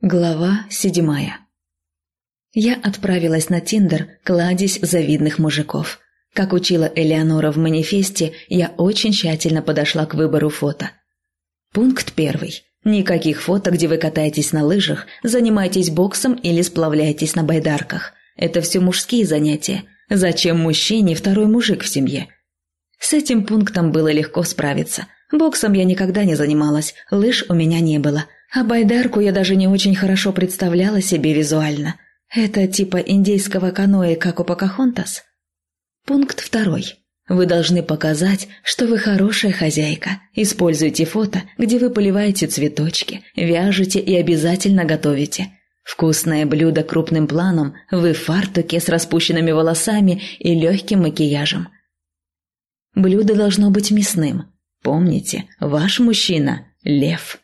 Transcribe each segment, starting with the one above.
Глава седьмая Я отправилась на Тиндер, кладезь завидных мужиков. Как учила Элеонора в манифесте, я очень тщательно подошла к выбору фото. Пункт первый. Никаких фото, где вы катаетесь на лыжах, занимаетесь боксом или сплавляетесь на байдарках. Это все мужские занятия. Зачем мужчине второй мужик в семье? С этим пунктом было легко справиться. Боксом я никогда не занималась, лыж у меня не было. А байдарку я даже не очень хорошо представляла себе визуально. Это типа индейского каноэ, как у Покахонтас? Пункт второй. Вы должны показать, что вы хорошая хозяйка. Используйте фото, где вы поливаете цветочки, вяжете и обязательно готовите. Вкусное блюдо крупным планом, вы в фартуке с распущенными волосами и легким макияжем. Блюдо должно быть мясным. Помните, ваш мужчина – лев.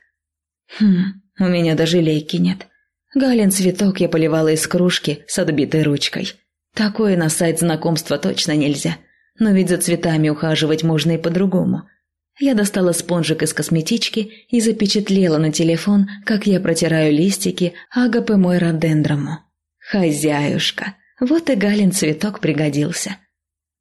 Хм, у меня даже лейки нет. Галин цветок я поливала из кружки с отбитой ручкой. Такое на сайт знакомства точно нельзя. Но ведь за цветами ухаживать можно и по-другому. Я достала спонжик из косметички и запечатлела на телефон, как я протираю листики агапы мой родендрому. Хозяюшка, вот и Галин цветок пригодился.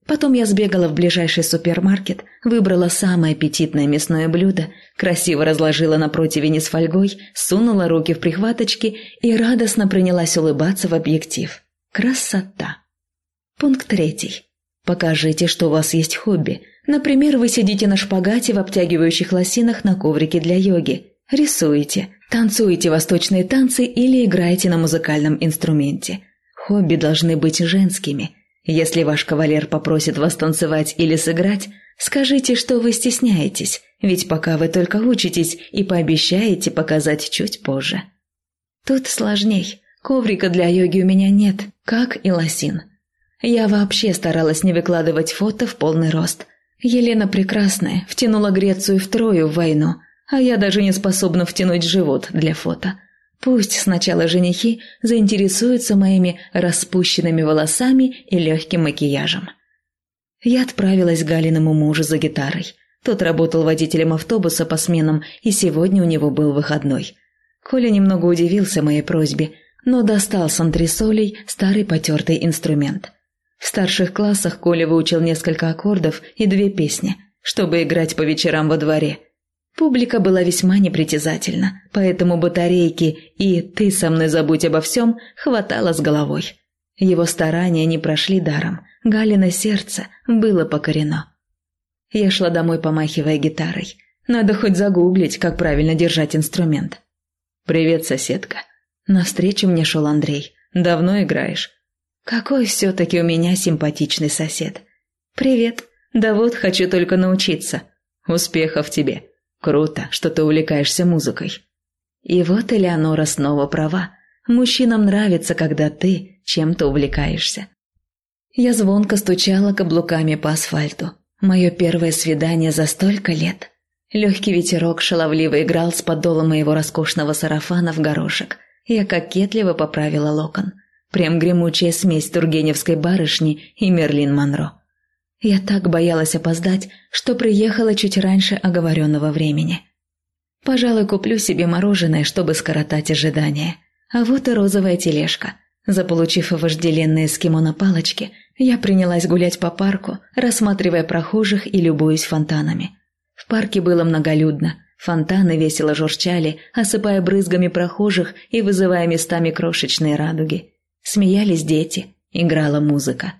Потом я сбегала в ближайший супермаркет, выбрала самое аппетитное мясное блюдо, красиво разложила на противне с фольгой, сунула руки в прихваточки и радостно принялась улыбаться в объектив. Красота! Пункт третий. Покажите, что у вас есть хобби. Например, вы сидите на шпагате в обтягивающих лосинах на коврике для йоги, рисуете, танцуете восточные танцы или играете на музыкальном инструменте. Хобби должны быть женскими – если ваш кавалер попросит вас танцевать или сыграть, скажите, что вы стесняетесь, ведь пока вы только учитесь и пообещаете показать чуть позже. Тут сложней. Коврика для йоги у меня нет, как и лосин. Я вообще старалась не выкладывать фото в полный рост. Елена Прекрасная втянула Грецию в Трою в войну, а я даже не способна втянуть живот для фото. Пусть сначала женихи заинтересуются моими распущенными волосами и легким макияжем. Я отправилась к Галиному мужу за гитарой. Тот работал водителем автобуса по сменам, и сегодня у него был выходной. Коля немного удивился моей просьбе, но достал с антресолей старый потертый инструмент. В старших классах Коля выучил несколько аккордов и две песни, чтобы играть по вечерам во дворе – Публика была весьма непритязательна, поэтому батарейки и «ты со мной забудь обо всем» хватало с головой. Его старания не прошли даром, Галина сердце было покорено. Я шла домой, помахивая гитарой. Надо хоть загуглить, как правильно держать инструмент. «Привет, соседка». Навстречу мне шел Андрей. «Давно играешь?» «Какой все-таки у меня симпатичный сосед». «Привет. Да вот, хочу только научиться». «Успехов тебе». Круто, что ты увлекаешься музыкой. И вот Элеонора снова права. Мужчинам нравится, когда ты чем-то увлекаешься. Я звонко стучала каблуками по асфальту. Мое первое свидание за столько лет. Легкий ветерок шаловливо играл с подолом моего роскошного сарафана в горошек. Я кокетливо поправила локон. Прям гремучая смесь тургеневской барышни и Мерлин Монро. Я так боялась опоздать, что приехала чуть раньше оговоренного времени. Пожалуй, куплю себе мороженое, чтобы скоротать ожидания. А вот и розовая тележка. Заполучив вожделенные эскимо на палочке, я принялась гулять по парку, рассматривая прохожих и любуясь фонтанами. В парке было многолюдно. Фонтаны весело журчали, осыпая брызгами прохожих и вызывая местами крошечные радуги. Смеялись дети, играла музыка.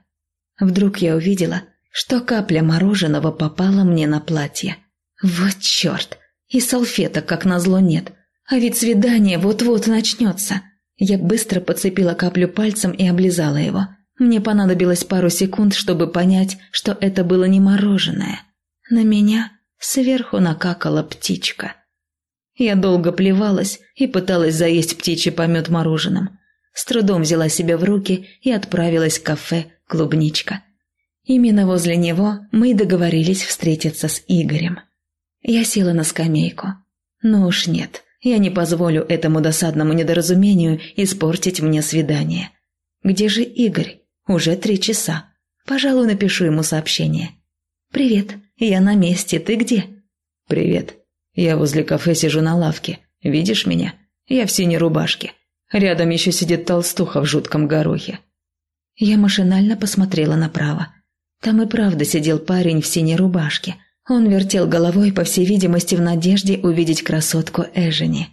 Вдруг я увидела, что капля мороженого попала мне на платье. Вот черт! И салфеток, как назло, нет. А ведь свидание вот-вот начнется. Я быстро подцепила каплю пальцем и облизала его. Мне понадобилось пару секунд, чтобы понять, что это было не мороженое. На меня сверху накакала птичка. Я долго плевалась и пыталась заесть птичий помет мороженым. С трудом взяла себя в руки и отправилась в кафе «Клубничка». Именно возле него мы договорились встретиться с Игорем. Я села на скамейку. Ну уж нет, я не позволю этому досадному недоразумению испортить мне свидание. Где же Игорь? Уже три часа. Пожалуй, напишу ему сообщение. «Привет, я на месте, ты где?» «Привет, я возле кафе сижу на лавке. Видишь меня? Я в синей рубашке. Рядом еще сидит толстуха в жутком горохе. Я машинально посмотрела направо. Там и правда сидел парень в синей рубашке. Он вертел головой, по всей видимости, в надежде увидеть красотку Эжени.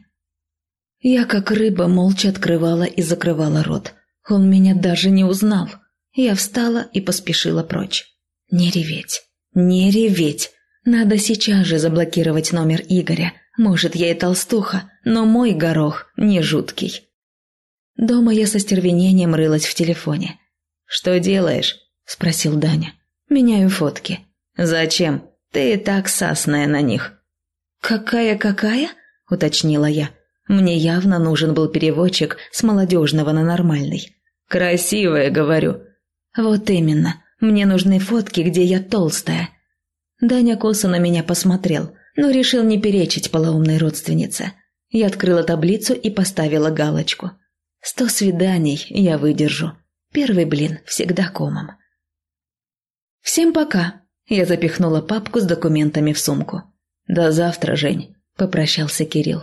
Я, как рыба, молча открывала и закрывала рот. Он меня даже не узнал. Я встала и поспешила прочь. Не реветь, не реветь. Надо сейчас же заблокировать номер Игоря. Может, я и толстуха, но мой горох не жуткий. Дома я со стервенением рылась в телефоне. «Что делаешь?» – спросил Даня. «Меняю фотки». «Зачем? Ты и так сасная на них». «Какая-какая?» – уточнила я. Мне явно нужен был переводчик с молодежного на нормальный. «Красивая, говорю». «Вот именно. Мне нужны фотки, где я толстая». Даня косо на меня посмотрел, но решил не перечить полоумной родственнице. Я открыла таблицу и поставила галочку. Сто свиданий я выдержу. Первый блин всегда комом. «Всем пока!» Я запихнула папку с документами в сумку. «До завтра, Жень», – попрощался Кирилл.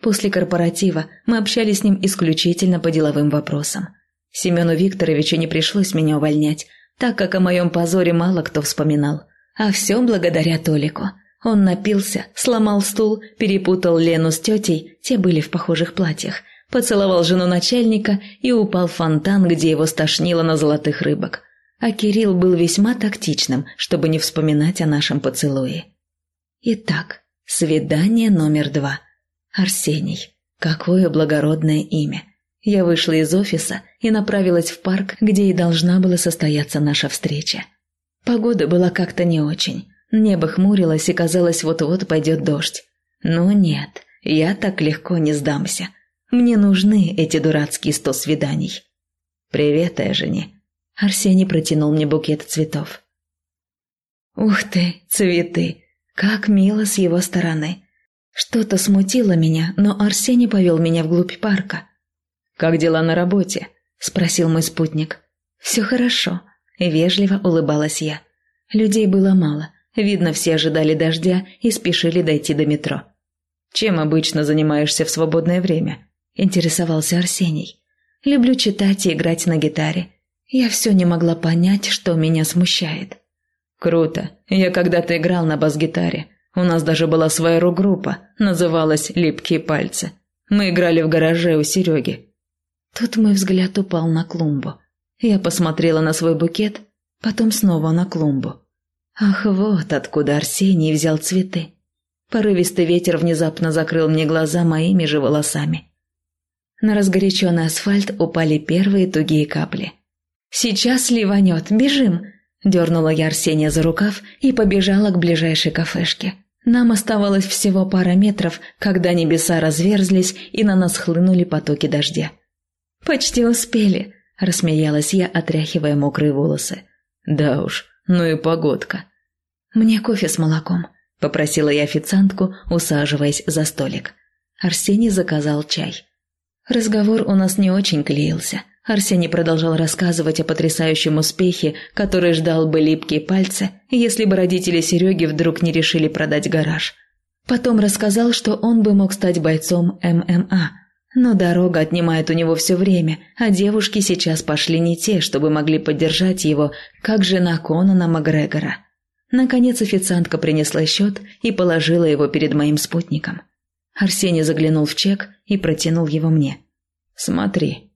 После корпоратива мы общались с ним исключительно по деловым вопросам. Семену Викторовичу не пришлось меня увольнять, так как о моем позоре мало кто вспоминал. А все благодаря Толику. Он напился, сломал стул, перепутал Лену с тетей, те были в похожих платьях, поцеловал жену начальника и упал в фонтан, где его стошнило на золотых рыбок. А Кирилл был весьма тактичным, чтобы не вспоминать о нашем поцелуе. Итак, свидание номер два. Арсений. Какое благородное имя. Я вышла из офиса и направилась в парк, где и должна была состояться наша встреча. Погода была как-то не очень. Небо хмурилось и казалось, вот-вот пойдет дождь. Но нет, я так легко не сдамся. Мне нужны эти дурацкие сто свиданий. «Привет, Эжени». Арсений протянул мне букет цветов. «Ух ты, цветы! Как мило с его стороны!» Что-то смутило меня, но Арсений повел меня вглубь парка. «Как дела на работе?» – спросил мой спутник. «Все хорошо», – вежливо улыбалась я. Людей было мало, видно, все ожидали дождя и спешили дойти до метро. «Чем обычно занимаешься в свободное время?» – интересовался Арсений. «Люблю читать и играть на гитаре. Я все не могла понять, что меня смущает». «Круто. Я когда-то играл на бас-гитаре. У нас даже была своя рок-группа, называлась «Липкие пальцы». Мы играли в гараже у Сереги». Тут мой взгляд упал на клумбу. Я посмотрела на свой букет, потом снова на клумбу. Ах, вот откуда Арсений взял цветы. Порывистый ветер внезапно закрыл мне глаза моими же волосами. На разгоряченный асфальт упали первые тугие капли. «Сейчас ливанет, бежим!» Дернула я Арсения за рукав и побежала к ближайшей кафешке. Нам оставалось всего пара метров, когда небеса разверзлись и на нас хлынули потоки дождя. «Почти успели», – рассмеялась я, отряхивая мокрые волосы. «Да уж, ну и погодка». «Мне кофе с молоком», – попросила я официантку, усаживаясь за столик. Арсений заказал чай. Разговор у нас не очень клеился. Арсений продолжал рассказывать о потрясающем успехе, который ждал бы липкие пальцы, если бы родители Сереги вдруг не решили продать гараж. Потом рассказал, что он бы мог стать бойцом ММА. Но дорога отнимает у него все время, а девушки сейчас пошли не те, чтобы могли поддержать его, как жена Конана Макгрегора. Наконец официантка принесла счет и положила его перед моим спутником. Арсений заглянул в чек и протянул его мне. «Смотри».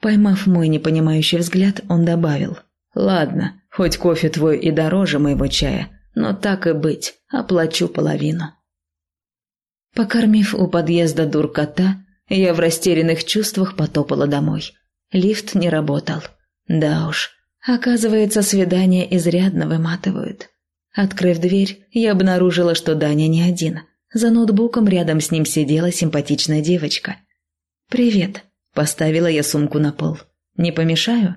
Поймав мой непонимающий взгляд, он добавил. «Ладно, хоть кофе твой и дороже моего чая, но так и быть, оплачу половину». Покормив у подъезда дуркота, я в растерянных чувствах потопала домой. Лифт не работал. Да уж, оказывается, свидания изрядно выматывают. Открыв дверь, я обнаружила, что Даня не один – за ноутбуком рядом с ним сидела симпатичная девочка. «Привет», – поставила я сумку на пол. «Не помешаю?»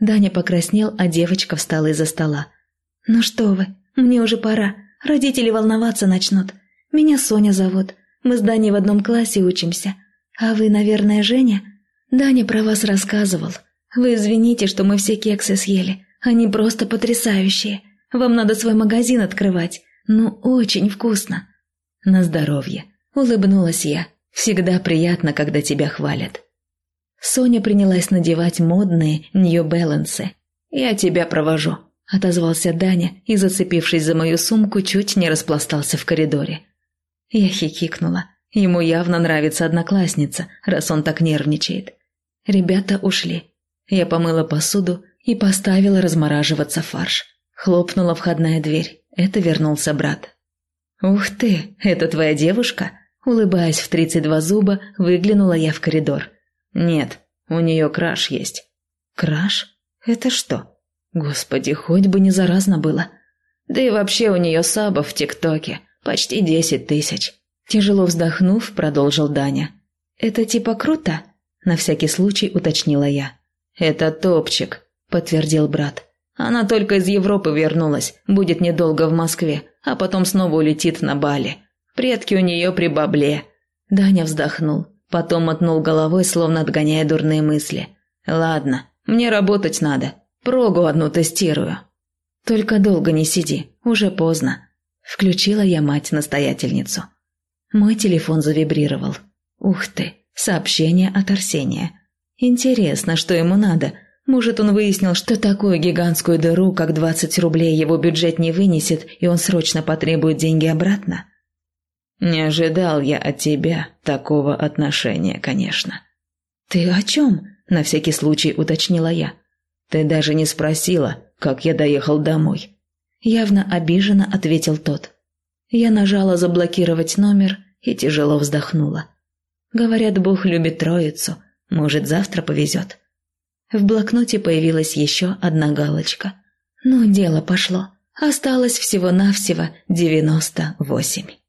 Даня покраснел, а девочка встала из-за стола. «Ну что вы, мне уже пора. Родители волноваться начнут. Меня Соня зовут. Мы с Даней в одном классе учимся. А вы, наверное, Женя?» Даня про вас рассказывал. Вы извините, что мы все кексы съели. Они просто потрясающие. Вам надо свой магазин открывать. Ну, очень вкусно. «На здоровье», — улыбнулась я. Всегда приятно, когда тебя хвалят. Соня принялась надевать модные Нью-Бэлансы. «Я тебя провожу», – отозвался Даня и, зацепившись за мою сумку, чуть не распластался в коридоре. Я хихикнула. Ему явно нравится одноклассница, раз он так нервничает. Ребята ушли. Я помыла посуду и поставила размораживаться фарш. Хлопнула входная дверь. Это вернулся брат. «Ух ты, это твоя девушка?» Улыбаясь в тридцать два зуба, выглянула я в коридор. «Нет, у нее краш есть». «Краш? Это что?» «Господи, хоть бы не заразно было». «Да и вообще у нее сабов в ТикТоке. Почти десять тысяч». Тяжело вздохнув, продолжил Даня. «Это типа круто?» На всякий случай уточнила я. «Это топчик», – подтвердил брат. «Она только из Европы вернулась, будет недолго в Москве, а потом снова улетит на Бали. Предки у нее при бабле». Даня вздохнул, потом мотнул головой, словно отгоняя дурные мысли. «Ладно, мне работать надо. Прогу одну тестирую». «Только долго не сиди, уже поздно». Включила я мать-настоятельницу. Мой телефон завибрировал. «Ух ты, сообщение от Арсения. Интересно, что ему надо. Может, он выяснил, что такую гигантскую дыру, как 20 рублей, его бюджет не вынесет, и он срочно потребует деньги обратно?» Не ожидал я от тебя такого отношения, конечно. Ты о чем? На всякий случай уточнила я. Ты даже не спросила, как я доехал домой. Явно обиженно ответил тот. Я нажала заблокировать номер и тяжело вздохнула. Говорят, Бог любит троицу. Может, завтра повезет. В блокноте появилась еще одна галочка. Ну, дело пошло. Осталось всего-навсего девяносто восемь.